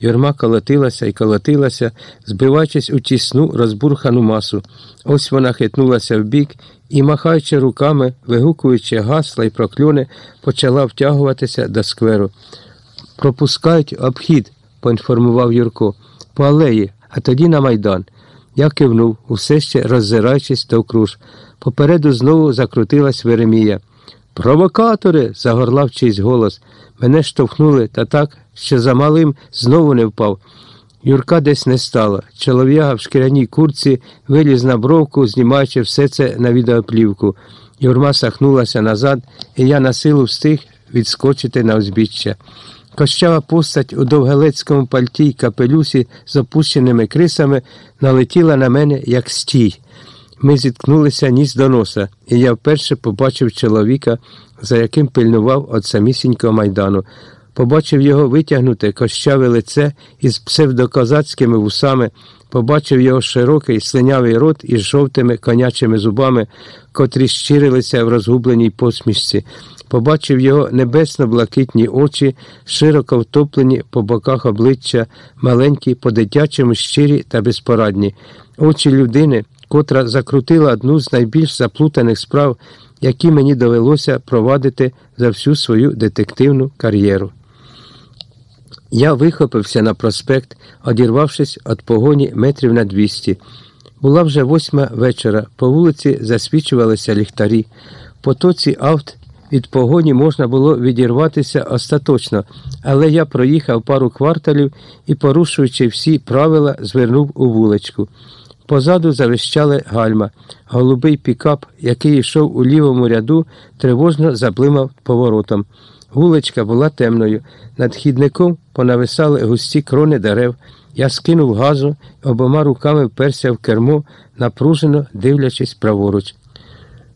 Юрма колотилася і колотилася, збиваючись у тісну розбурхану масу. Ось вона хитнулася вбік і, махаючи руками, вигукуючи гасла й прокльони, почала втягуватися до скверу. Пропускають обхід, поінформував Юрко, по алеї, а тоді на майдан. Я кивнув, усе ще роззираючись довкруж. Попереду знову закрутилась Веремія. Провокатори. загорлав чийсь голос. Мене штовхнули та так, що за малим знову не впав. Юрка десь не стало. Чолов'яга в шкіряній курці виліз на бровку, знімаючи все це на відеоплівку. Юрма сахнулася назад, і я на силу встиг відскочити на узбіччя. Кощава постать у довгелецькому пальті й капелюсі з опущеними крисами налетіла на мене, як стій. Ми зіткнулися ніс до носа, і я вперше побачив чоловіка, за яким пильнував від самісінького майдану. Побачив його витягнуте кощаве лице із псевдокозацькими вусами, побачив його широкий слинявий рот із жовтими конячими зубами, котрі щирилися в розгубленій посмішці. Побачив його небесно-блакитні очі, широко втоплені по боках обличчя, маленькі, по дитячому щирі та безпорадні, очі людини котра закрутила одну з найбільш заплутаних справ, які мені довелося провадити за всю свою детективну кар'єру. Я вихопився на проспект, одірвавшись від погоні метрів на 200. Була вже восьма вечора, по вулиці засвічувалися ліхтарі. По тоці авт від погоні можна було відірватися остаточно, але я проїхав пару кварталів і, порушуючи всі правила, звернув у вуличку. Позаду завищали гальма. Голубий пікап, який йшов у лівому ряду, тривожно заблимав поворотом. Вуличка була темною. Над хідником понависали густі крони дерев. Я скинув газу, обома руками вперся в кермо, напружено дивлячись праворуч.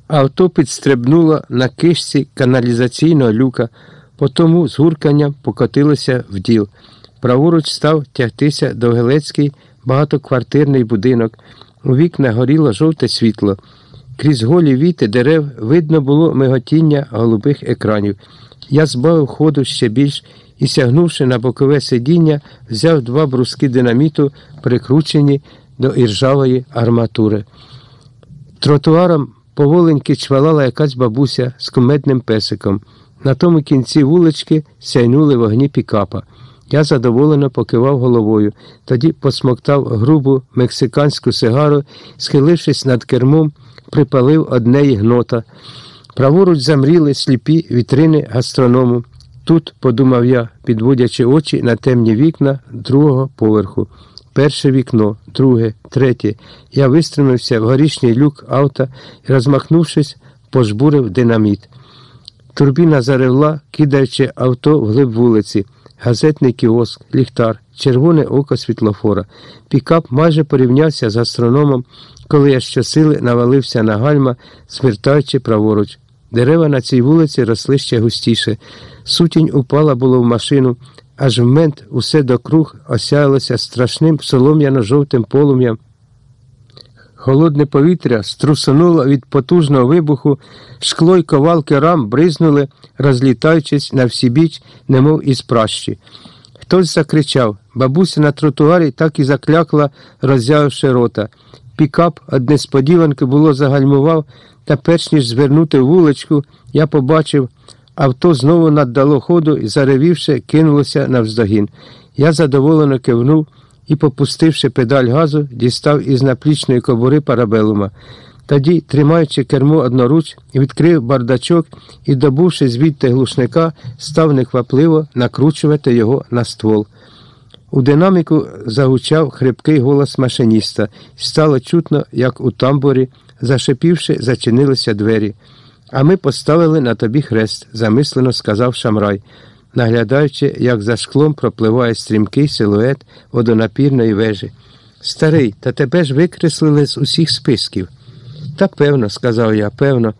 Авто підстрибнуло на кишці каналізаційного люка, потому з гурканням покотилося в діл. Праворуч став тягтися довгелецький багатоквартирний будинок. У вікна горіло жовте світло. Крізь голі віти дерев видно було миготіння голубих екранів. Я збавив ходу ще більш і, сягнувши на бокове сидіння, взяв два бруски динаміту, прикручені до іржавої арматури. Тротуаром поволеньки чвалала якась бабуся з кумедним песиком. На тому кінці вулички сяйнули вогні пікапа. Я задоволено покивав головою, тоді посмоктав грубу мексиканську сигару, схилившись над кермом, припалив одне гнота. Праворуч замріли сліпі вітрини гастроному. Тут, подумав я, підводячи очі на темні вікна другого поверху. Перше вікно, друге, третє. Я вистримався в горішній люк авто і, розмахнувшись, пожбурив динаміт. Турбіна заревла, кидаючи авто вглиб вулиці газетний кіоск, ліхтар, червоне око світлофора. Пікап майже порівнявся з астрономом, коли я щосили навалився на гальма, смертаючи праворуч. Дерева на цій вулиці росли ще густіше. Сутінь упала було в машину, аж в мент усе докруг осяялося страшним солом'яно-жовтим полум'ям. Холодне повітря струсонуло від потужного вибуху, шкло й ковалки рам бризнули, розлітаючись на всі біч, немов із пращі. Хтось закричав, бабуся на тротуарі так і заклякла, роззявивши рота. Пікап од несподіванки було загальмував, та перш ніж звернути вуличку, я побачив, авто знову наддало ходу і, заревівши, кинулося навздогін. Я задоволено кивнув і, попустивши педаль газу, дістав із наплічної кобури парабелума. Тоді, тримаючи кермо одноруч, відкрив бардачок і, добувши звідти глушника, став неквапливо накручувати його на ствол. У динаміку загучав хрипкий голос машиніста, стало чутно, як у тамбурі, зашипівши, зачинилися двері. А ми поставили на тобі хрест, замислено сказав Шамрай наглядаючи, як за шклом пропливає стрімкий силует водонапірної вежі. Старий, та тебе ж викреслили з усіх списків. Та певно, сказав я, певно.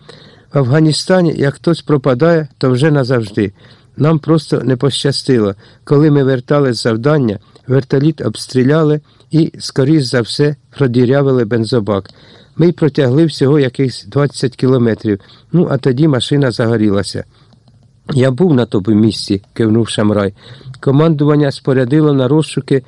В Афганістані, як хтось пропадає, то вже назавжди. Нам просто не пощастило. Коли ми вертали з завдання, вертоліт обстріляли і, скоріш за все, продірявили бензобак. Ми протягли всього якихось 20 кілометрів, ну а тоді машина загорілася. Я був на тому місці, кивнув Шамрай. Командування спорядило на розшуки